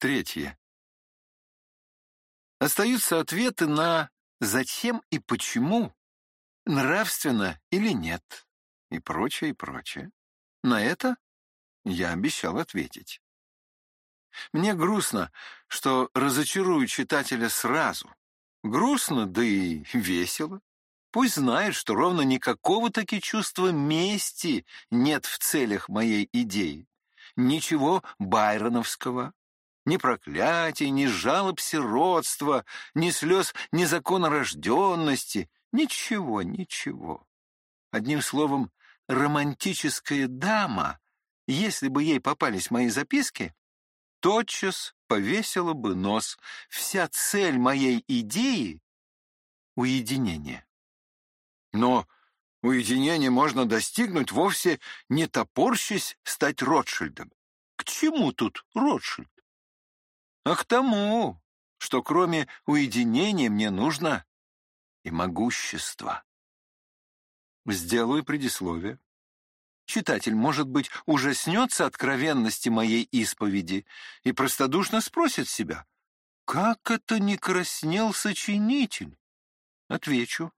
Третье. Остаются ответы на «зачем» и «почему», «нравственно» или «нет» и прочее, и прочее. На это я обещал ответить. Мне грустно, что разочарую читателя сразу. Грустно, да и весело. Пусть знает, что ровно никакого таки чувства мести нет в целях моей идеи. Ничего байроновского, ни проклятий, ни жалоб сиротства, ни слез незаконнорожденности, ничего, ничего. Одним словом, романтическая дама, если бы ей попались мои записки, тотчас повесила бы нос. Вся цель моей идеи — уединение. Но уединение можно достигнуть, вовсе не топорщись стать Ротшильдом. К чему тут Ротшильд? А к тому, что кроме уединения мне нужно и могущество. Сделаю предисловие. Читатель, может быть, ужаснется откровенности моей исповеди и простодушно спросит себя, как это не краснел сочинитель? Отвечу.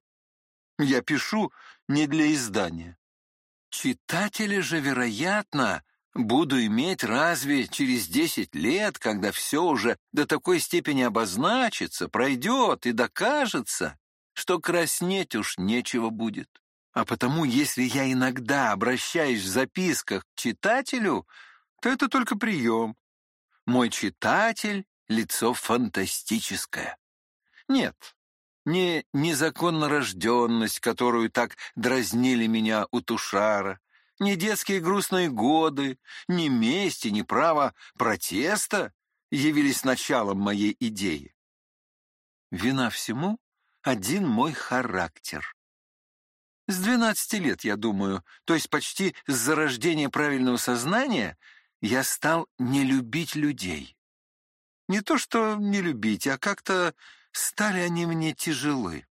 Я пишу не для издания. Читатели же, вероятно, буду иметь разве через десять лет, когда все уже до такой степени обозначится, пройдет и докажется, что краснеть уж нечего будет. А потому, если я иногда обращаюсь в записках к читателю, то это только прием. Мой читатель — лицо фантастическое. Нет, не незаконно рожденность, которую так дразнили меня у Тушара, не детские грустные годы, ни мести, ни право протеста явились началом моей идеи. Вина всему — один мой характер. С двенадцати лет, я думаю, то есть почти с зарождения правильного сознания, я стал не любить людей. Не то что не любить, а как-то стали они мне тяжелы.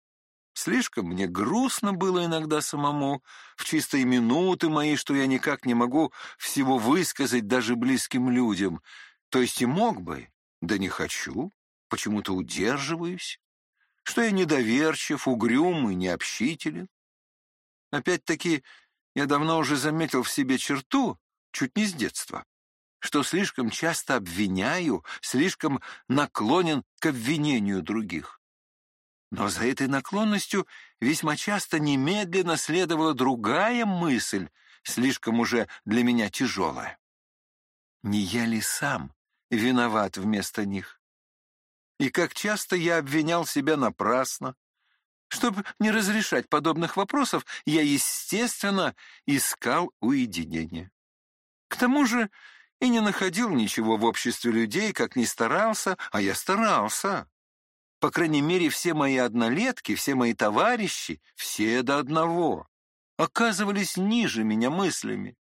Слишком мне грустно было иногда самому, в чистые минуты мои, что я никак не могу всего высказать даже близким людям. То есть и мог бы, да не хочу, почему-то удерживаюсь, что я недоверчив, угрюм и необщителен. Опять-таки, я давно уже заметил в себе черту, чуть не с детства, что слишком часто обвиняю, слишком наклонен к обвинению других. Но за этой наклонностью весьма часто немедленно следовала другая мысль, слишком уже для меня тяжелая. Не я ли сам виноват вместо них? И как часто я обвинял себя напрасно, чтобы не разрешать подобных вопросов, я, естественно, искал уединения. К тому же и не находил ничего в обществе людей, как не старался, а я старался. По крайней мере, все мои однолетки, все мои товарищи, все до одного, оказывались ниже меня мыслями.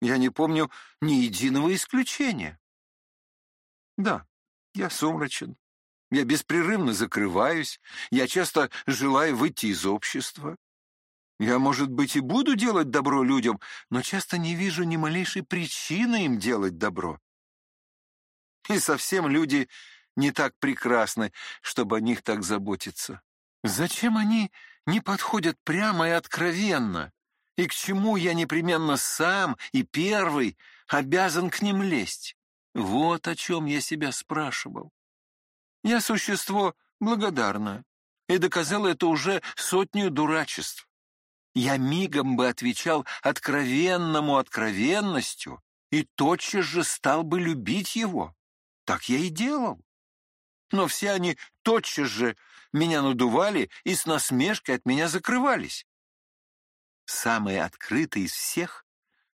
Я не помню ни единого исключения. Да, я сумрачен, я беспрерывно закрываюсь, я часто желаю выйти из общества. Я, может быть, и буду делать добро людям, но часто не вижу ни малейшей причины им делать добро. И совсем люди не так прекрасны, чтобы о них так заботиться. Зачем они не подходят прямо и откровенно? И к чему я непременно сам и первый обязан к ним лезть? Вот о чем я себя спрашивал. Я существо благодарное и доказал это уже сотню дурачеств. Я мигом бы отвечал откровенному откровенностью и тотчас же стал бы любить его. Так я и делал. Но все они тотчас же меня надували и с насмешкой от меня закрывались. Самый открытый из всех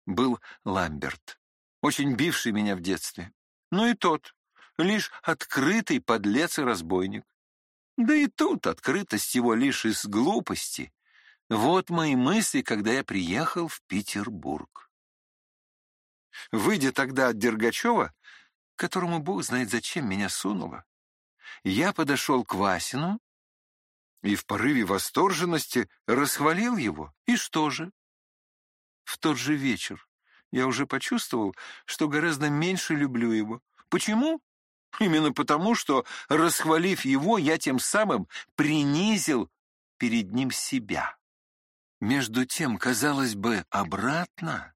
был Ламберт, очень бивший меня в детстве. Ну и тот, лишь открытый подлец и разбойник. Да и тут открытость его лишь из глупости. Вот мои мысли, когда я приехал в Петербург. Выйдя тогда от Дергачева, которому Бог знает зачем меня сунуло, я подошел к Васину и в порыве восторженности расхвалил его. И что же? В тот же вечер я уже почувствовал, что гораздо меньше люблю его. Почему? Именно потому, что, расхвалив его, я тем самым принизил перед ним себя. Между тем, казалось бы, обратно.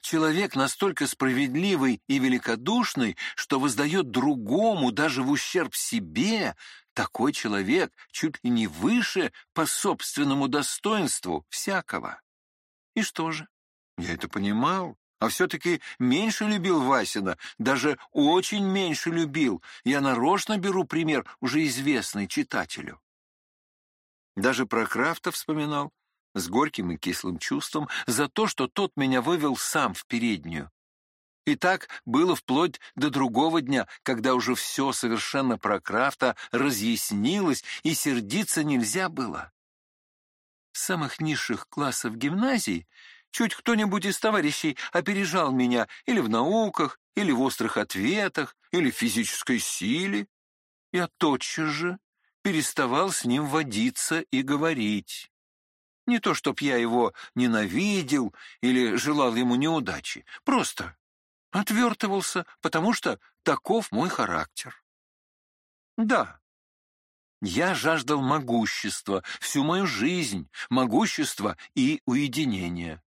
Человек настолько справедливый и великодушный, что воздает другому даже в ущерб себе, такой человек чуть ли не выше по собственному достоинству всякого. И что же? Я это понимал, а все-таки меньше любил Васина, даже очень меньше любил. Я нарочно беру пример уже известный читателю. Даже про Крафта вспоминал с горьким и кислым чувством за то, что тот меня вывел сам в переднюю. И так было вплоть до другого дня, когда уже все совершенно про Крафта разъяснилось, и сердиться нельзя было. С самых низших классов гимназии чуть кто-нибудь из товарищей опережал меня или в науках, или в острых ответах, или в физической силе. Я тотчас же переставал с ним водиться и говорить. Не то, чтоб я его ненавидел или желал ему неудачи, просто отвертывался, потому что таков мой характер. Да, я жаждал могущества всю мою жизнь, могущества и уединения.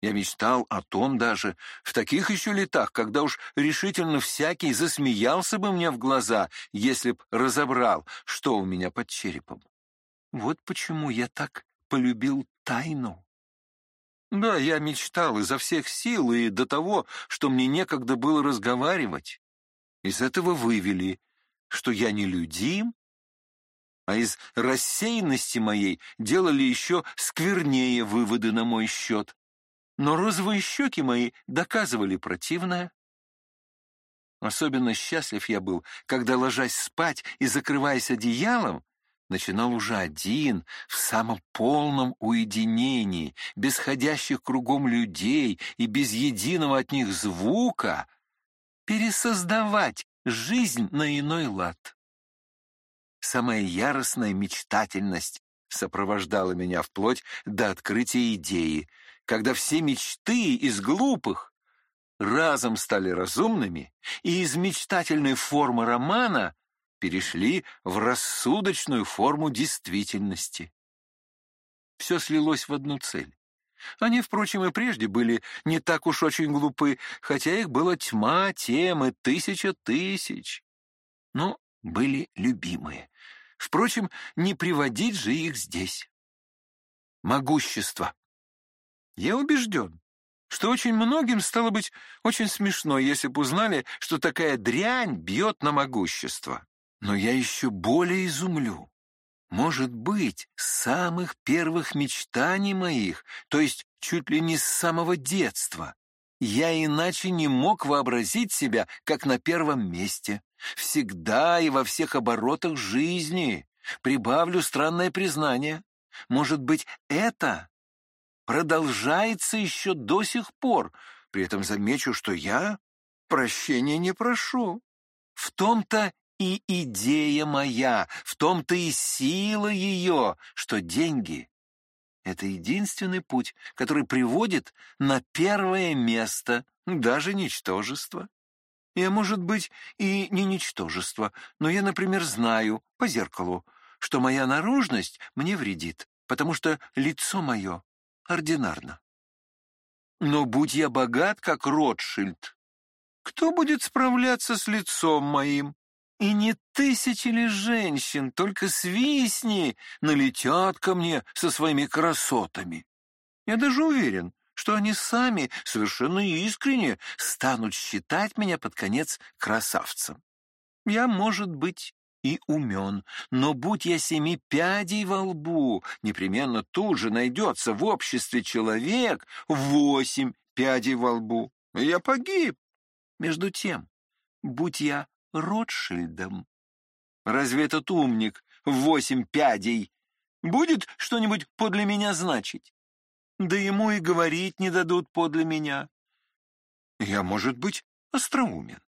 Я мечтал о том даже в таких еще летах, когда уж решительно всякий засмеялся бы мне в глаза, если б разобрал, что у меня под черепом. Вот почему я так полюбил тайну. Да, я мечтал изо всех сил и до того, что мне некогда было разговаривать. Из этого вывели, что я не людим, а из рассеянности моей делали еще сквернее выводы на мой счет. Но розовые щеки мои доказывали противное. Особенно счастлив я был, когда, ложась спать и закрываясь одеялом, начинал уже один, в самом полном уединении, без ходящих кругом людей и без единого от них звука, пересоздавать жизнь на иной лад. Самая яростная мечтательность сопровождала меня вплоть до открытия идеи, когда все мечты из глупых разом стали разумными, и из мечтательной формы романа перешли в рассудочную форму действительности. Все слилось в одну цель. Они, впрочем, и прежде были не так уж очень глупы, хотя их была тьма темы, тысяча тысяч. Но были любимые. Впрочем, не приводить же их здесь. Могущество. Я убежден, что очень многим стало быть очень смешно, если бы узнали, что такая дрянь бьет на могущество. Но я еще более изумлю. Может быть, с самых первых мечтаний моих, то есть чуть ли не с самого детства, я иначе не мог вообразить себя как на первом месте. Всегда и во всех оборотах жизни. Прибавлю странное признание. Может быть, это продолжается еще до сих пор. При этом замечу, что я прощения не прошу. В том-то и идея моя, в том-то и сила ее, что деньги — это единственный путь, который приводит на первое место даже ничтожество. Я, может быть, и не ничтожество, но я, например, знаю по зеркалу, что моя наружность мне вредит, потому что лицо мое ординарно. Но будь я богат, как Ротшильд, кто будет справляться с лицом моим? И не тысячи ли женщин, только свистни, налетят ко мне со своими красотами. Я даже уверен, что они сами совершенно искренне станут считать меня под конец красавцем. Я, может быть, и умен, но будь я семи пядей во лбу, непременно тут же найдется в обществе человек восемь пядей во лбу. Я погиб. Между тем, будь я Ротшильдом. Разве этот умник в восемь пядей будет что-нибудь подле меня значить? Да ему и говорить не дадут подле меня. Я, может быть, остроумен,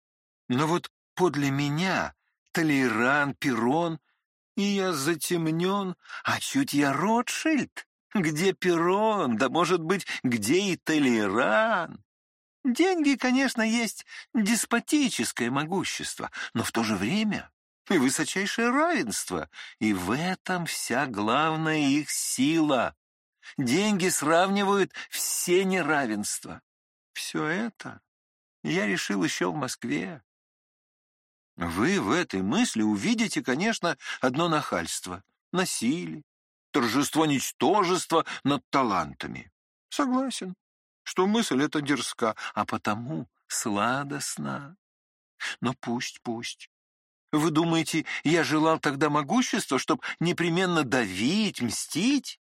но вот подле меня Толеран, Перрон, и я затемнен, а чуть я Ротшильд. Где Перрон, да, может быть, где и Толеран? Деньги, конечно, есть деспотическое могущество, но в то же время и высочайшее равенство, и в этом вся главная их сила. Деньги сравнивают все неравенства. Все это я решил еще в Москве. Вы в этой мысли увидите, конечно, одно нахальство, насилие, торжество ничтожества над талантами. Согласен, что мысль эта дерзка, а потому сладостна. Но пусть, пусть. Вы думаете, я желал тогда могущества, чтобы непременно давить, мстить?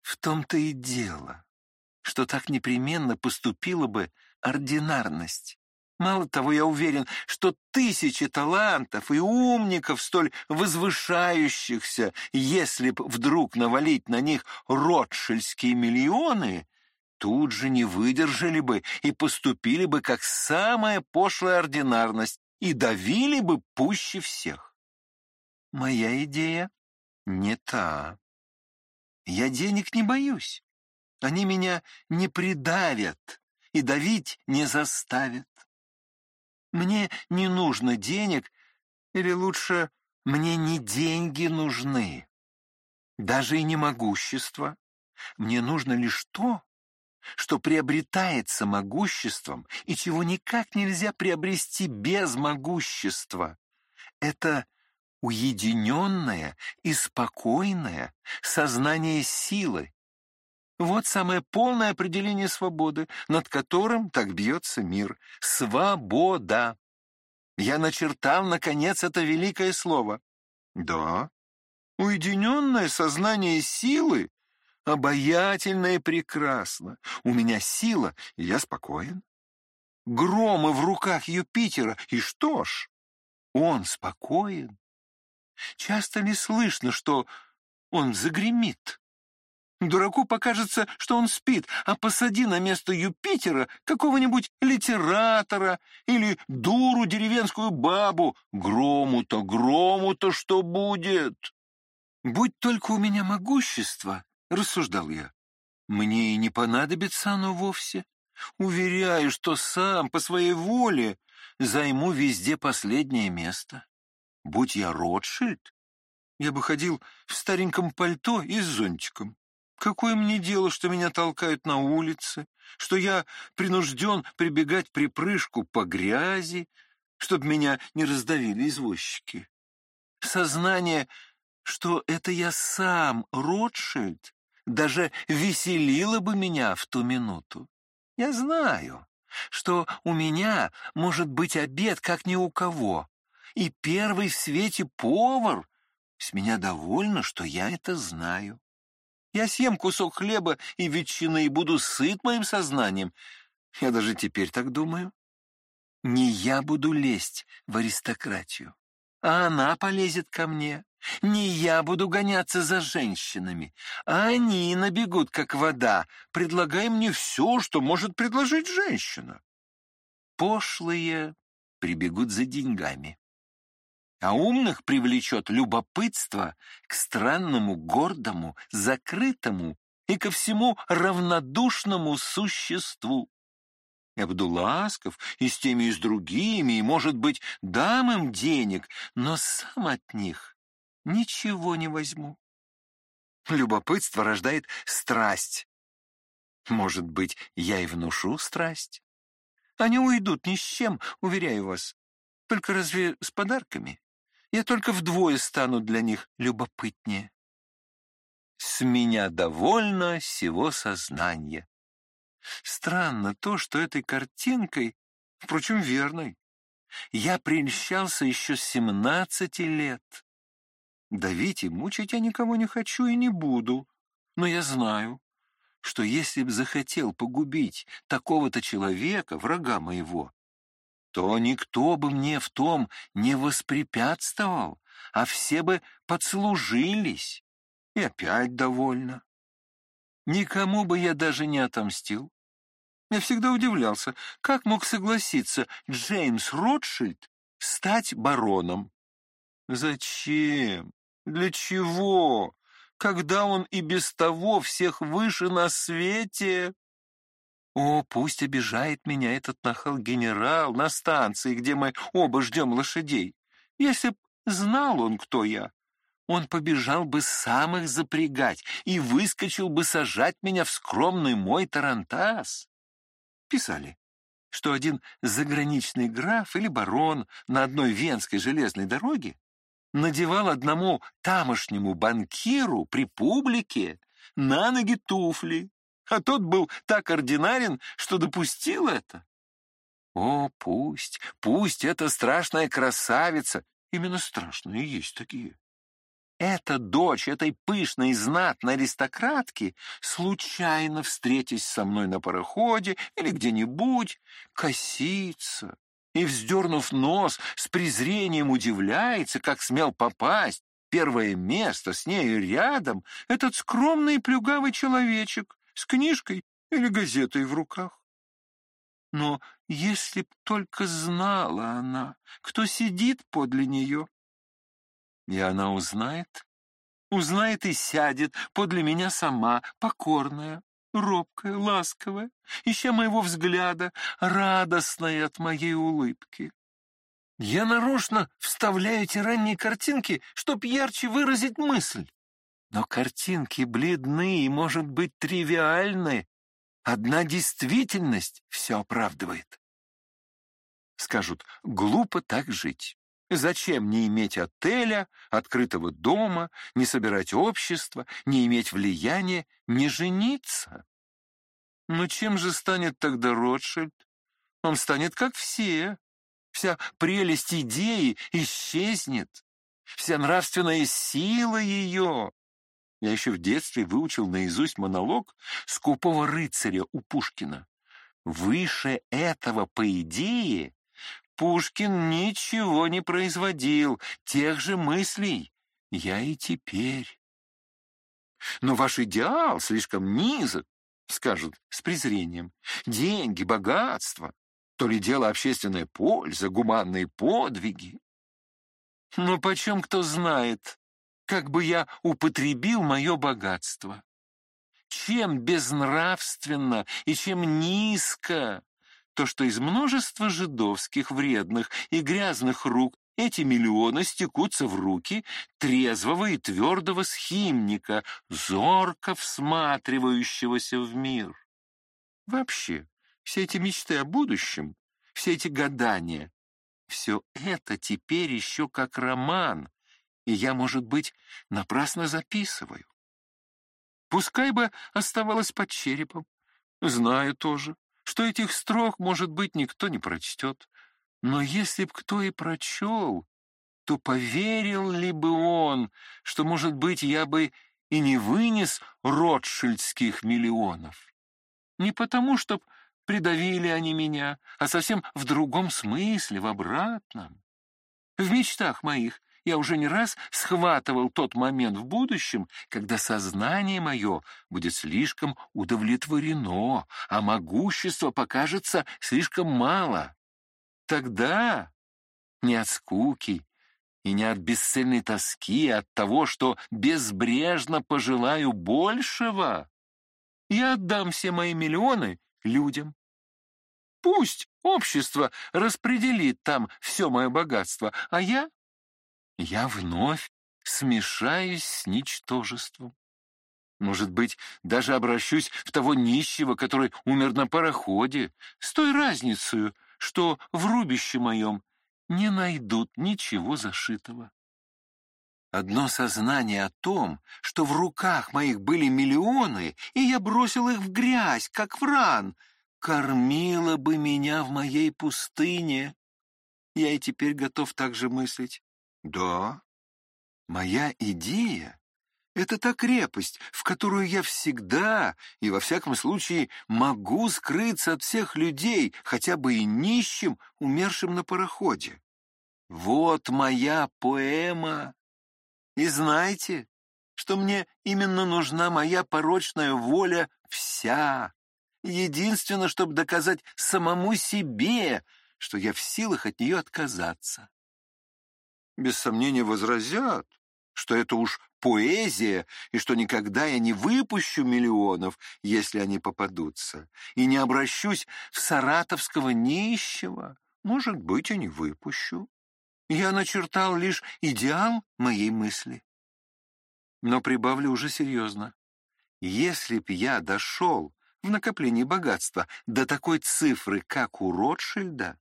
В том-то и дело, что так непременно поступила бы ординарность. Мало того, я уверен, что тысячи талантов и умников, столь возвышающихся, если б вдруг навалить на них ротшильские миллионы, тут же не выдержали бы и поступили бы как самая пошлая ординарность и давили бы пуще всех. Моя идея не та. Я денег не боюсь. Они меня не придавят и давить не заставят. Мне не нужно денег, или лучше, мне не деньги нужны, даже и не могущество. Мне нужно лишь то, что приобретается могуществом и чего никак нельзя приобрести без могущества. Это уединенное и спокойное сознание силы. Вот самое полное определение свободы, над которым так бьется мир. Свобода. Я начертал, наконец, это великое слово. Да, уединенное сознание силы обаятельно и прекрасно. У меня сила, и я спокоен. Громы в руках Юпитера, и что ж, он спокоен. Часто ли слышно, что он загремит? Дураку покажется, что он спит, а посади на место Юпитера какого-нибудь литератора или дуру деревенскую бабу. Грому-то, грому-то что будет? Будь только у меня могущество, — рассуждал я, — мне и не понадобится оно вовсе. Уверяю, что сам по своей воле займу везде последнее место. Будь я Ротшильд, я бы ходил в стареньком пальто и с зонтиком. Какое мне дело, что меня толкают на улице, что я принужден прибегать припрыжку по грязи, чтобы меня не раздавили извозчики? Сознание, что это я сам, Ротшильд, даже веселило бы меня в ту минуту. Я знаю, что у меня может быть обед, как ни у кого, и первый в свете повар. С меня довольно, что я это знаю. Я съем кусок хлеба и ветчины и буду сыт моим сознанием. Я даже теперь так думаю. Не я буду лезть в аристократию, а она полезет ко мне. Не я буду гоняться за женщинами, а они набегут, как вода, предлагая мне все, что может предложить женщина. Пошлые прибегут за деньгами а умных привлечет любопытство к странному, гордому, закрытому и ко всему равнодушному существу. Я буду и с теми, и с другими, и, может быть, дам им денег, но сам от них ничего не возьму. Любопытство рождает страсть. Может быть, я и внушу страсть? Они уйдут ни с чем, уверяю вас. Только разве с подарками? Я только вдвое стану для них любопытнее. С меня довольно всего сознания. Странно то, что этой картинкой, впрочем, верной, я прельщался еще с семнадцати лет. Давить и мучить я никого не хочу и не буду, но я знаю, что если б захотел погубить такого-то человека, врага моего, то никто бы мне в том не воспрепятствовал, а все бы подслужились. И опять довольно. Никому бы я даже не отомстил. Я всегда удивлялся, как мог согласиться Джеймс Ротшильд стать бароном. Зачем? Для чего? Когда он и без того всех выше на свете? О, пусть обижает меня этот нахал-генерал на станции, где мы оба ждем лошадей. Если б знал он, кто я, он побежал бы сам их запрягать и выскочил бы сажать меня в скромный мой тарантас. Писали, что один заграничный граф или барон на одной венской железной дороге надевал одному тамошнему банкиру при публике на ноги туфли, а тот был так ординарен, что допустил это. О, пусть, пусть эта страшная красавица, именно страшные есть такие, эта дочь этой пышной знатной аристократки, случайно встретясь со мной на пароходе или где-нибудь, косится и, вздернув нос, с презрением удивляется, как смел попасть первое место с нею рядом этот скромный плюгавый человечек с книжкой или газетой в руках. Но если б только знала она, кто сидит подле нее, и она узнает, узнает и сядет подле меня сама, покорная, робкая, ласковая, ища моего взгляда, радостная от моей улыбки. Я нарочно вставляю эти ранние картинки, чтоб ярче выразить мысль. Но картинки бледны и, может быть, тривиальны. Одна действительность все оправдывает. Скажут, глупо так жить. Зачем не иметь отеля, открытого дома, не собирать общество, не иметь влияния, не жениться? Но чем же станет тогда Ротшильд? Он станет как все. Вся прелесть идеи исчезнет. Вся нравственная сила ее. Я еще в детстве выучил наизусть монолог скупого рыцаря у Пушкина. Выше этого, по идее, Пушкин ничего не производил, тех же мыслей я и теперь. Но ваш идеал слишком низок, скажут с презрением. Деньги, богатство, то ли дело общественная польза, гуманные подвиги. Но почем кто знает, как бы я употребил мое богатство? Чем безнравственно и чем низко то, что из множества жидовских вредных и грязных рук эти миллионы стекутся в руки трезвого и твердого схимника, зорко всматривающегося в мир. Вообще, все эти мечты о будущем, все эти гадания, все это теперь еще как роман, и я, может быть, напрасно записываю. Пускай бы оставалось под черепом, знаю тоже, что этих строк, может быть, никто не прочтет. Но если б кто и прочел, то поверил ли бы он, что, может быть, я бы и не вынес ротшильдских миллионов? Не потому, чтоб придавили они меня, а совсем в другом смысле, в обратном. В мечтах моих я уже не раз схватывал тот момент в будущем, когда сознание мое будет слишком удовлетворено, а могущество покажется слишком мало. Тогда не от скуки и не от бесцельной тоски, а от того, что безбрежно пожелаю большего, я отдам все мои миллионы людям. Пусть общество распределит там все мое богатство, а я я вновь смешаюсь с ничтожеством. Может быть, даже обращусь в того нищего, который умер на пароходе, с той разницей, что в рубище моем не найдут ничего зашитого. Одно сознание о том, что в руках моих были миллионы, и я бросил их в грязь, как вран, кормило бы меня в моей пустыне. Я и теперь готов так же мыслить. Да, моя идея — это та крепость, в которую я всегда и во всяком случае могу скрыться от всех людей, хотя бы и нищим, умершим на пароходе. Вот моя поэма. И знаете, что мне именно нужна моя порочная воля вся. Единственное, чтобы доказать самому себе, что я в силах от нее отказаться без сомнения возразят, что это уж поэзия, и что никогда я не выпущу миллионов, если они попадутся, и не обращусь в саратовского нищего. Может быть, и не выпущу. Я начертал лишь идеал моей мысли. Но прибавлю уже серьезно. Если б я дошел в накоплении богатства до такой цифры, как у Ротшильда,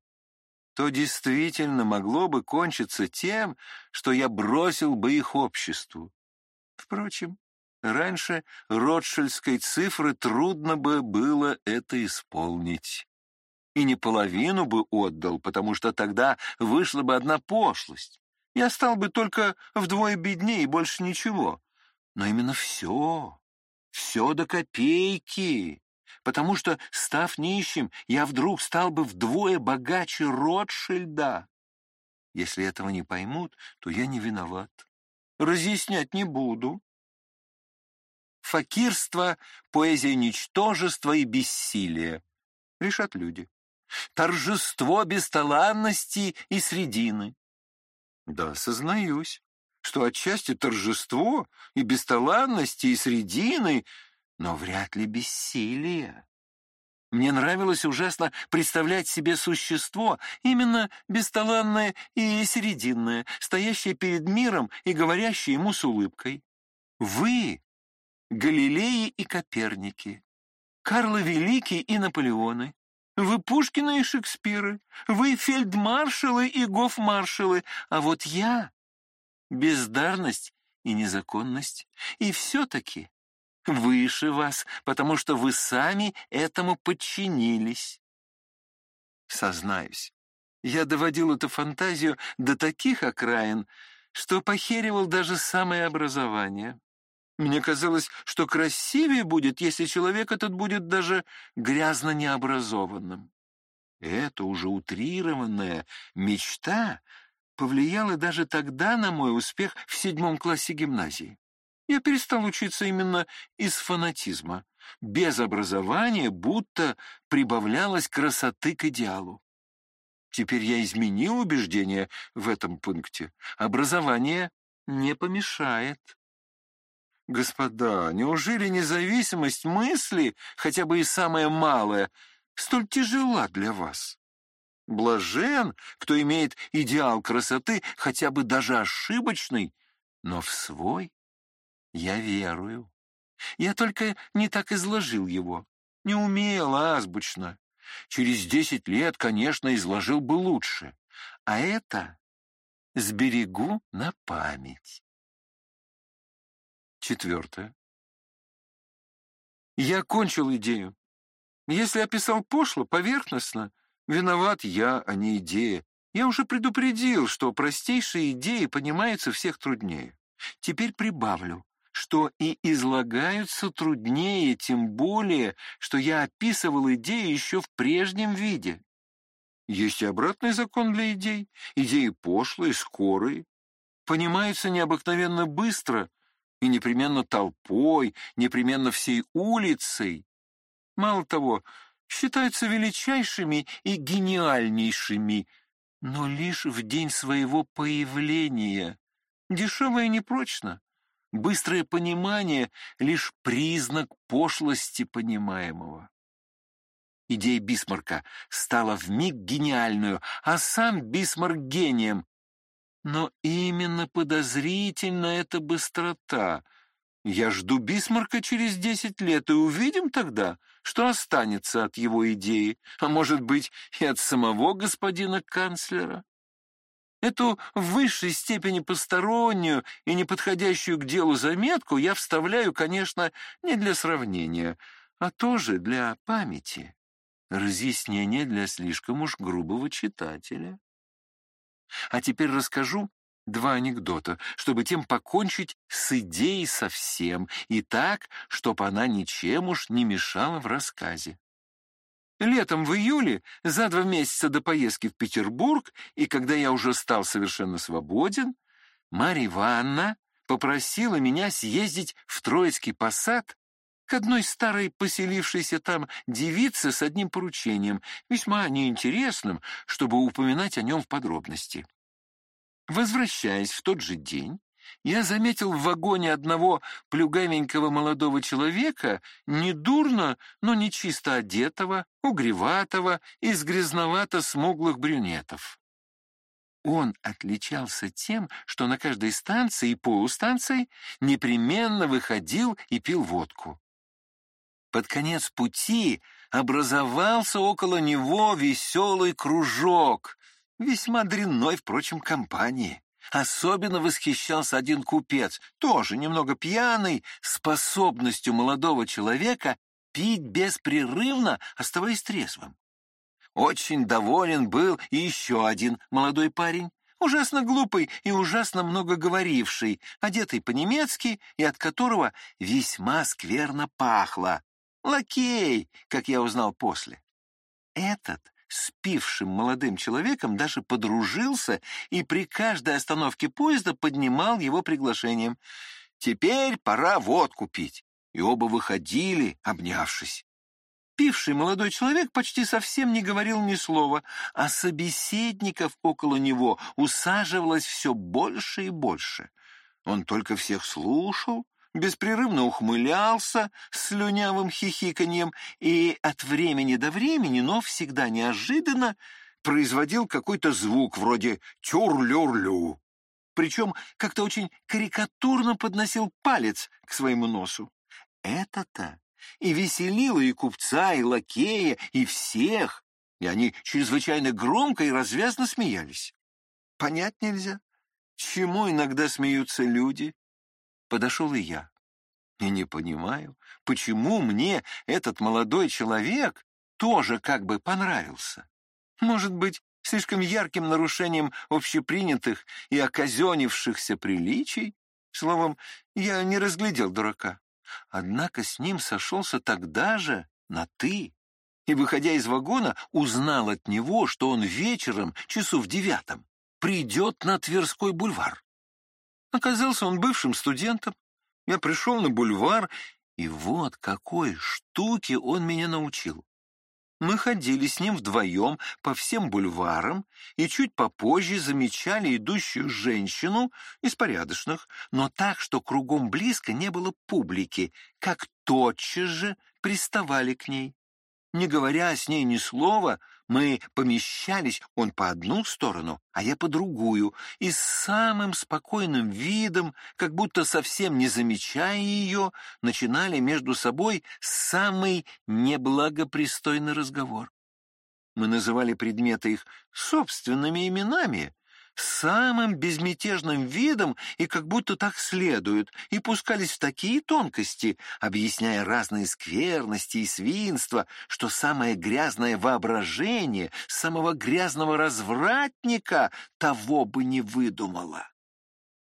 то действительно могло бы кончиться тем, что я бросил бы их обществу. Впрочем, раньше ротшильдской цифры трудно бы было это исполнить. И не половину бы отдал, потому что тогда вышла бы одна пошлость. Я стал бы только вдвое беднее и больше ничего. Но именно все, все до копейки, потому что, став нищим, я вдруг стал бы вдвое богаче Ротшильда. Если этого не поймут, то я не виноват. Разъяснять не буду. Факирство, поэзия ничтожества и бессилия. Решат люди. Торжество бесталанности и средины. Да, сознаюсь, что отчасти торжество и бесталанности и средины но вряд ли бессилие. Мне нравилось ужасно представлять себе существо, именно бесталанное и серединное, стоящее перед миром и говорящее ему с улыбкой. Вы — Галилеи и Коперники, Карлы Великий и Наполеоны, вы Пушкины и Шекспиры, вы фельдмаршалы и гофмаршалы, а вот я — бездарность и незаконность, и все-таки выше вас, потому что вы сами этому подчинились. Сознаюсь, я доводил эту фантазию до таких окраин, что похеривал даже самое образование. Мне казалось, что красивее будет, если человек этот будет даже грязно необразованным. Это уже утрированная мечта повлияла даже тогда на мой успех в седьмом классе гимназии. Я перестал учиться именно из фанатизма. Без образования будто прибавлялась красоты к идеалу. Теперь я изменил убеждение в этом пункте. Образование не помешает. Господа, неужели независимость мысли, хотя бы и самая малая, столь тяжела для вас? Блажен, кто имеет идеал красоты, хотя бы даже ошибочный, но в свой. Я верую. Я только не так изложил его. Не умел азбучно. Через десять лет, конечно, изложил бы лучше. А это сберегу на память. Четвертое. Я кончил идею. Если описал пошло, поверхностно, виноват я, а не идея. Я уже предупредил, что простейшие идеи понимаются всех труднее. Теперь прибавлю что и излагаются труднее, тем более, что я описывал идеи еще в прежнем виде. Есть и обратный закон для идей. Идеи пошлые, скорые, понимаются необыкновенно быстро и непременно толпой, непременно всей улицей. Мало того, считаются величайшими и гениальнейшими, но лишь в день своего появления. Дешево и непрочно. Быстрое понимание — лишь признак пошлости понимаемого. Идея Бисмарка стала вмиг гениальную, а сам Бисмарк гением. Но именно подозрительна эта быстрота. Я жду Бисмарка через десять лет, и увидим тогда, что останется от его идеи, а может быть и от самого господина канцлера. Эту в высшей степени постороннюю и неподходящую к делу заметку я вставляю, конечно, не для сравнения, а тоже для памяти. Разъяснение для слишком уж грубого читателя. А теперь расскажу два анекдота, чтобы тем покончить с идеей совсем, и так, чтобы она ничем уж не мешала в рассказе. Летом в июле, за два месяца до поездки в Петербург, и когда я уже стал совершенно свободен, Марья Ивановна попросила меня съездить в Троицкий посад к одной старой поселившейся там девице с одним поручением, весьма неинтересным, чтобы упоминать о нем в подробности. Возвращаясь в тот же день, я заметил в вагоне одного плюгавенького молодого человека, недурно, но не чисто одетого, угреватого, из грязновато-смуглых брюнетов. Он отличался тем, что на каждой станции и полустанции непременно выходил и пил водку. Под конец пути образовался около него веселый кружок, весьма дрянной, впрочем, компании. Особенно восхищался один купец, тоже немного пьяный, способностью молодого человека пить беспрерывно, оставаясь трезвым. Очень доволен был и еще один молодой парень, ужасно глупый и ужасно много говоривший, одетый по-немецки и от которого весьма скверно пахло. Лакей, как я узнал после. Этот с пившим молодым человеком даже подружился и при каждой остановке поезда поднимал его приглашением. «Теперь пора водку пить». И оба выходили, обнявшись. Пивший молодой человек почти совсем не говорил ни слова, а собеседников около него усаживалось все больше и больше. Он только всех слушал, беспрерывно ухмылялся слюнявым хихиканьем и от времени до времени, но всегда неожиданно, производил какой-то звук вроде «тюр-люр-лю». Причем как-то очень карикатурно подносил палец к своему носу. Это-то и веселило и купца, и лакея, и всех, и они чрезвычайно громко и развязно смеялись. Понять нельзя, чему иногда смеются люди, подошел и я. И не понимаю, почему мне этот молодой человек тоже как бы понравился. Может быть, слишком ярким нарушением общепринятых и оказенившихся приличий? Словом, я не разглядел дурака. Однако с ним сошелся тогда же на «ты» и, выходя из вагона, узнал от него, что он вечером, часу в девятом, придет на Тверской бульвар. Оказался он бывшим студентом. Я пришел на бульвар, и вот какой штуки он меня научил. Мы ходили с ним вдвоем по всем бульварам и чуть попозже замечали идущую женщину из порядочных, но так, что кругом близко не было публики, как тотчас же приставали к ней. Не говоря с ней ни слова, мы помещались, он по одну сторону, а я по другую, и с самым спокойным видом, как будто совсем не замечая ее, начинали между собой самый неблагопристойный разговор. Мы называли предметы их собственными именами, самым безмятежным видом и как будто так следует, и пускались в такие тонкости, объясняя разные скверности и свинства, что самое грязное воображение самого грязного развратника того бы не выдумало.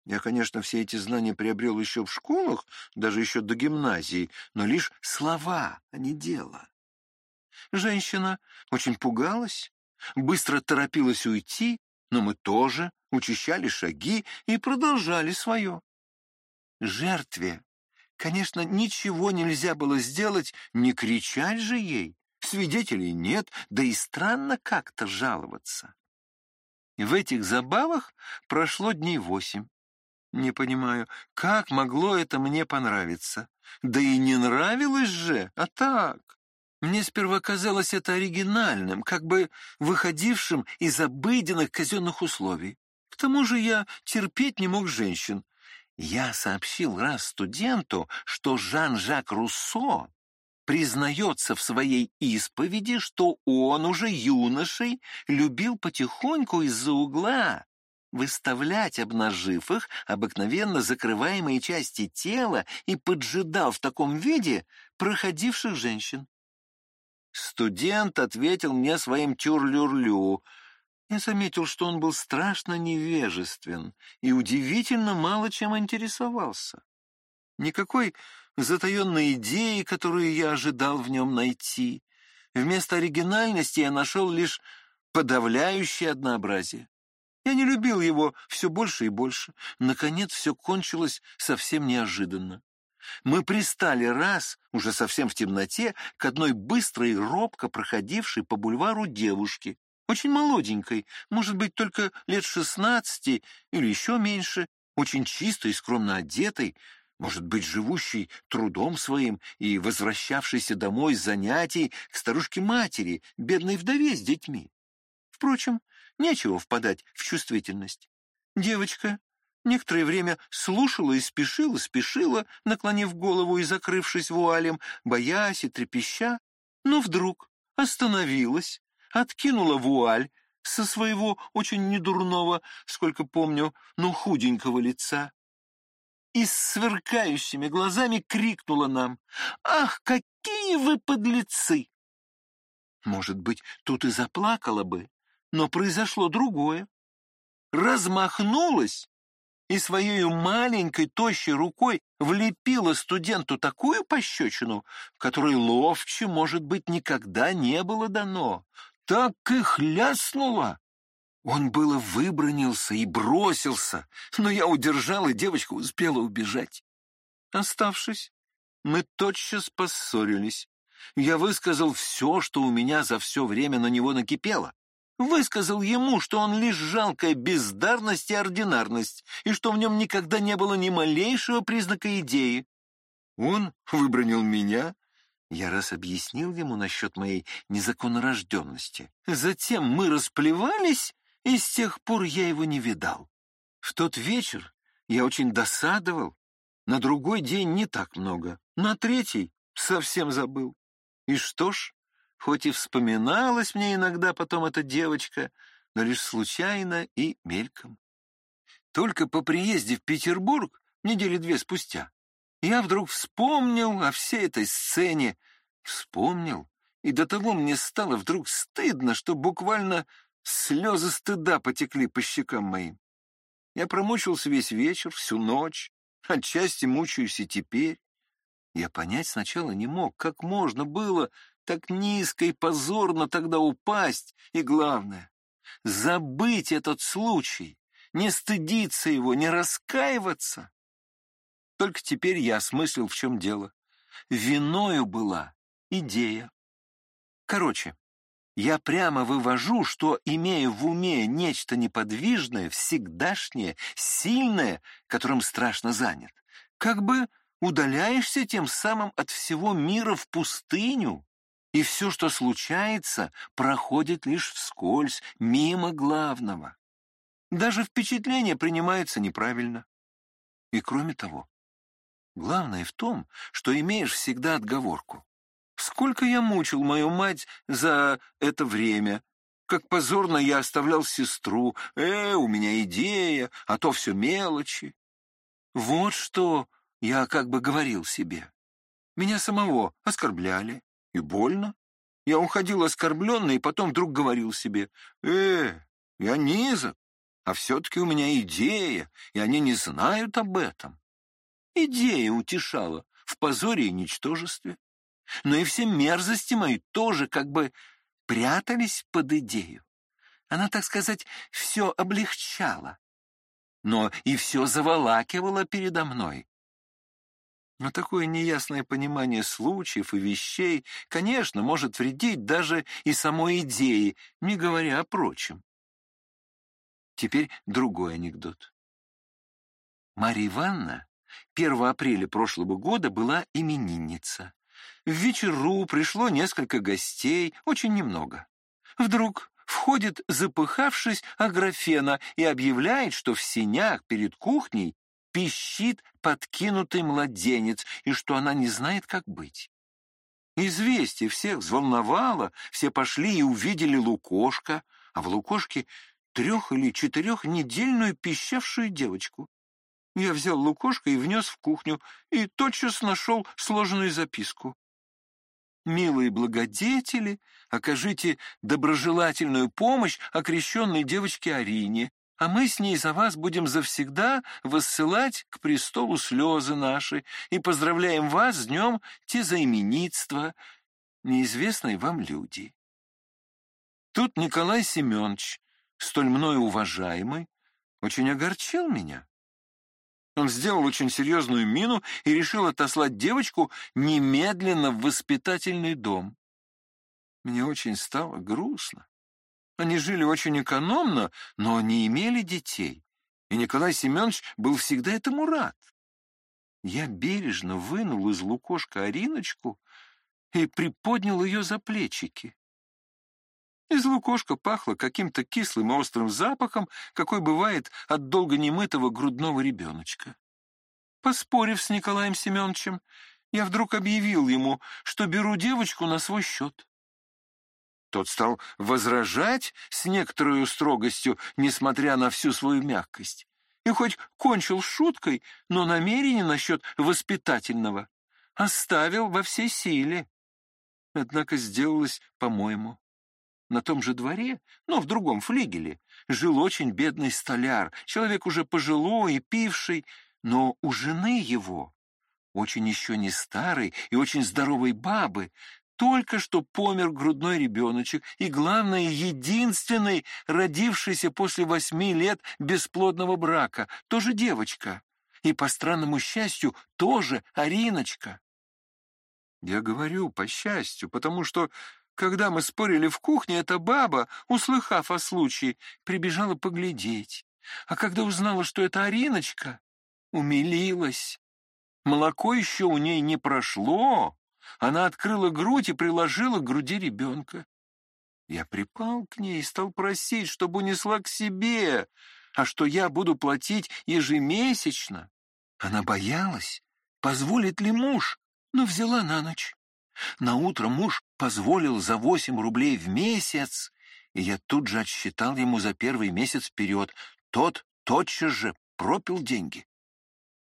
Я, конечно, все эти знания приобрел еще в школах, даже еще до гимназии, но лишь слова, а не дело. Женщина очень пугалась, быстро торопилась уйти, но мы тоже учащали шаги и продолжали свое. Жертве, конечно, ничего нельзя было сделать, не кричать же ей. Свидетелей нет, да и странно как-то жаловаться. В этих забавах прошло дней восемь. Не понимаю, как могло это мне понравиться? Да и не нравилось же, а так. Мне сперва казалось это оригинальным, как бы выходившим из обыденных казенных условий. К тому же я терпеть не мог женщин. Я сообщил раз студенту, что Жан-Жак Руссо признается в своей исповеди, что он уже юношей любил потихоньку из-за угла выставлять, обнажив их, обыкновенно закрываемые части тела и поджидал в таком виде проходивших женщин. Студент ответил мне своим тюрлюрлю. Я заметил, что он был страшно невежествен и удивительно мало чем интересовался. Никакой затаенной идеи, которую я ожидал в нем найти. Вместо оригинальности я нашел лишь подавляющее однообразие. Я не любил его все больше и больше. Наконец все кончилось совсем неожиданно. Мы пристали раз, уже совсем в темноте, к одной быстрой, робко проходившей по бульвару девушке, очень молоденькой, может быть, только лет шестнадцати или еще меньше, очень чистой скромно одетой, может быть, живущий трудом своим и возвращавшийся домой с занятий к старушке-матери, бедной вдове с детьми. Впрочем, нечего впадать в чувствительность. Девочка некоторое время слушала и спешила, спешила, наклонив голову и закрывшись вуалем, боясь и трепеща, но вдруг остановилась, откинула вуаль со своего очень недурного, сколько помню, но худенького лица и с сверкающими глазами крикнула нам «Ах, какие вы подлецы!» Может быть, тут и заплакала бы, но произошло другое. Размахнулась и своей маленькой тощей рукой влепила студенту такую пощечину, которой ловче, может быть, никогда не было дано. Так и хляснула, он было выбронился и бросился, но я удержал, и девочка успела убежать. Оставшись, мы тотчас поссорились. Я высказал все, что у меня за все время на него накипело. Высказал ему, что он лишь жалкая бездарность и ординарность, и что в нем никогда не было ни малейшего признака идеи. Он выбронил меня. Я раз объяснил ему насчет моей незаконнорожденности. Затем мы расплевались, и с тех пор я его не видал. В тот вечер я очень досадовал, на другой день не так много, на третий совсем забыл. И что ж, хоть и вспоминалась мне иногда потом эта девочка, но лишь случайно и мельком. Только по приезде в Петербург, недели две спустя, я вдруг вспомнил о всей этой сцене, вспомнил, и до того мне стало вдруг стыдно, что буквально Слезы стыда потекли по щекам моим. Я промучился весь вечер, всю ночь, отчасти мучаюсь и теперь. Я понять сначала не мог, как можно было так низко и позорно тогда упасть, и главное, забыть этот случай, не стыдиться его, не раскаиваться. Только теперь я осмыслил, в чем дело. Виною была идея. Короче, я прямо вывожу, что, имея в уме нечто неподвижное, всегдашнее, сильное, которым страшно занят, как бы удаляешься тем самым от всего мира в пустыню, и все, что случается, проходит лишь вскользь, мимо главного. Даже впечатления принимаются неправильно. И кроме того, главное в том, что имеешь всегда отговорку. Сколько я мучил мою мать за это время, как позорно я оставлял сестру. Э, у меня идея, а то все мелочи. Вот что я как бы говорил себе. Меня самого оскорбляли, и больно. Я уходил оскорбленный, и потом вдруг говорил себе, «Э, я низок, а все-таки у меня идея, и они не знают об этом». Идея утешала в позоре и ничтожестве но и все мерзости мои тоже как бы прятались под идею. Она, так сказать, все облегчала, но и все заволакивала передо мной. Но такое неясное понимание случаев и вещей, конечно, может вредить даже и самой идее, не говоря о прочем. Теперь другой анекдот. Марья Ивановна 1 апреля прошлого года была именинница. В вечеру пришло несколько гостей, очень немного. Вдруг входит, запыхавшись, Аграфена и объявляет, что в сенях перед кухней пищит подкинутый младенец и что она не знает, как быть. Известие всех взволновало, все пошли и увидели лукошка, а в лукошке трех- или четырехнедельную пищавшую девочку. Я взял лукошко и внес в кухню, и тотчас нашел сложенную записку милые благодетели, окажите доброжелательную помощь окрещенной девочке Арине, а мы с ней за вас будем завсегда воссылать к престолу слезы наши и поздравляем вас с днем тезаименитства, неизвестной вам люди. Тут Николай Семенович, столь мною уважаемый, очень огорчил меня. Он сделал очень серьезную мину и решил отослать девочку немедленно в воспитательный дом. Мне очень стало грустно. Они жили очень экономно, но не имели детей. и Николай Семенович был всегда этому рад. Я бережно вынул из лукошка Ариночку и приподнял ее за плечики. Из лукошка пахло каким-то кислым острым запахом, какой бывает от долго немытого грудного ребеночка. Поспорив с Николаем Семеновичем, я вдруг объявил ему, что беру девочку на свой счет. Тот стал возражать с некоторой строгостью, несмотря на всю свою мягкость. И хоть кончил шуткой, но намерение насчет воспитательного оставил во всей силе. Однако сделалось, по-моему. На том же дворе, но в другом флигеле, жил очень бедный столяр, человек уже пожилой и пивший, но у жены его, очень еще не старой и очень здоровой бабы, только что помер грудной ребеночек и, главное, единственный, родившийся после восьми лет бесплодного брака, тоже девочка. И, по странному счастью, тоже Ариночка. Я говорю «по счастью», потому что, когда мы спорили в кухне, эта баба, услыхав о случае, прибежала поглядеть. А когда узнала, что это Ариночка, умилилась. Молоко еще у ней не прошло, она открыла грудь и приложила к груди ребенка. Я припал к ней и стал просить, чтобы унесла к себе, а что я буду платить ежемесячно. Она боялась, позволит ли муж, но взяла на ночь. На утро муж позволил за восемь рублей в месяц, и я тут же отсчитал ему за первый месяц вперед. Тот тотчас же пропил деньги.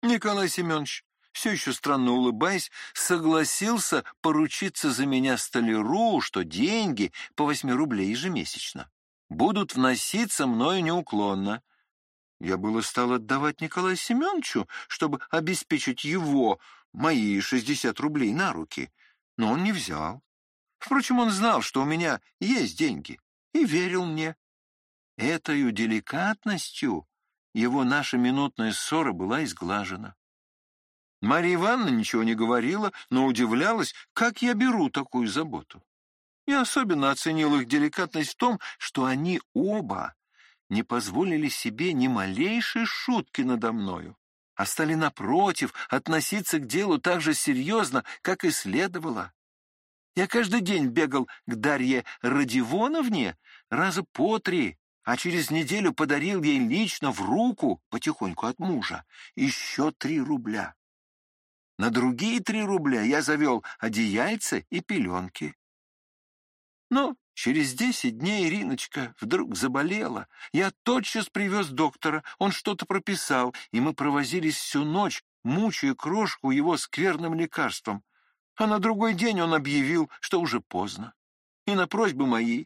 Николай Семенович все еще странно улыбаясь, согласился поручиться за меня столяру, что деньги по восьми рублей ежемесячно будут вноситься мною неуклонно. Я было стал отдавать Николаю Семеновичу, чтобы обеспечить его, мои шестьдесят рублей на руки, но он не взял. Впрочем, он знал, что у меня есть деньги, и верил мне. Этою деликатностью его наша минутная ссора была изглажена. Марья Ивановна ничего не говорила, но удивлялась, как я беру такую заботу. Я особенно оценил их деликатность в том, что они оба не позволили себе ни малейшей шутки надо мною, а стали, напротив, относиться к делу так же серьезно, как и следовало. Я каждый день бегал к Дарье Родионовне раза по три, а через неделю подарил ей лично в руку, потихоньку от мужа, еще три рубля. На другие три рубля я завел одеяльце и пеленки. Но через десять дней Ириночка вдруг заболела. Я тотчас привез доктора, он что-то прописал, и мы провозились всю ночь, мучая крошку его скверным лекарством. А на другой день он объявил, что уже поздно. И на просьбы мои,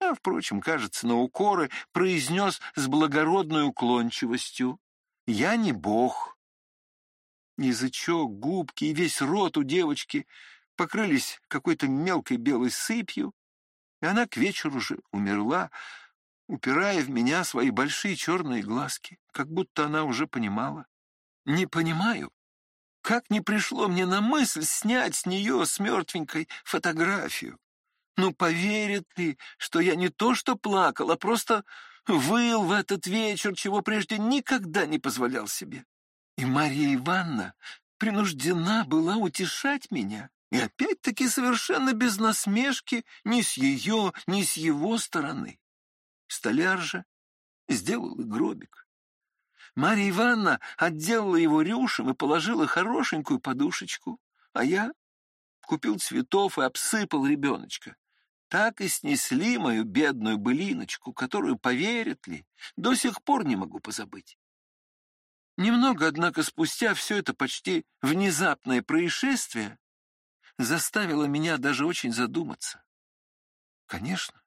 а, впрочем, кажется, на укоры, произнес с благородной уклончивостью. «Я не бог, Язычок, губки и весь рот у девочки покрылись какой-то мелкой белой сыпью, и она к вечеру уже умерла, упирая в меня свои большие черные глазки, как будто она уже понимала. Не понимаю, как не пришло мне на мысль снять с нее, с мертвенькой, фотографию. Ну, поверит ли, что я не то что плакал, а просто выл в этот вечер, чего прежде никогда не позволял себе. И Марья Ивановна принуждена была утешать меня. И опять-таки совершенно без насмешки ни с ее, ни с его стороны. Столяр же сделал гробик. Марья Ивановна отделала его рюшем и положила хорошенькую подушечку, а я купил цветов и обсыпал ребеночка. Так и снесли мою бедную былиночку, которую, поверят ли, до сих пор не могу позабыть. Немного, однако, спустя все это почти внезапное происшествие заставило меня даже очень задуматься. Конечно,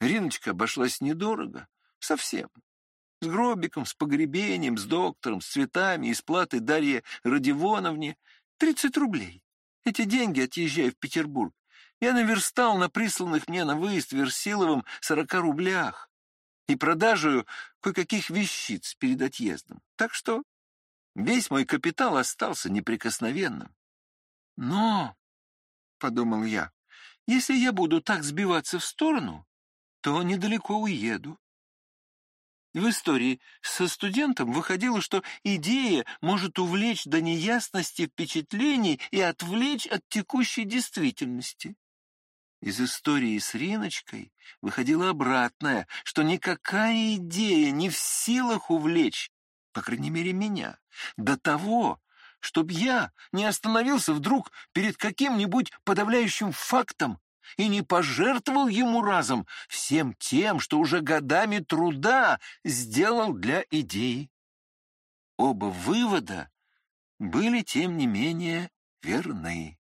Риночка обошлась недорого, совсем. С гробиком, с погребением, с доктором, с цветами и с платой Дарье Родионовне. Тридцать рублей. Эти деньги, отъезжая в Петербург, я наверстал на присланных мне на выезд Версиловым сорока рублях и продажу кое-каких вещиц перед отъездом. Так что Весь мой капитал остался неприкосновенным. Но, — подумал я, — если я буду так сбиваться в сторону, то недалеко уеду. В истории со студентом выходило, что идея может увлечь до неясности впечатлений и отвлечь от текущей действительности. Из истории с Риночкой выходило обратное, что никакая идея не в силах увлечь, по крайней мере, меня, до того, чтобы я не остановился вдруг перед каким-нибудь подавляющим фактом и не пожертвовал ему разом всем тем, что уже годами труда сделал для идеи. Оба вывода были, тем не менее, верны.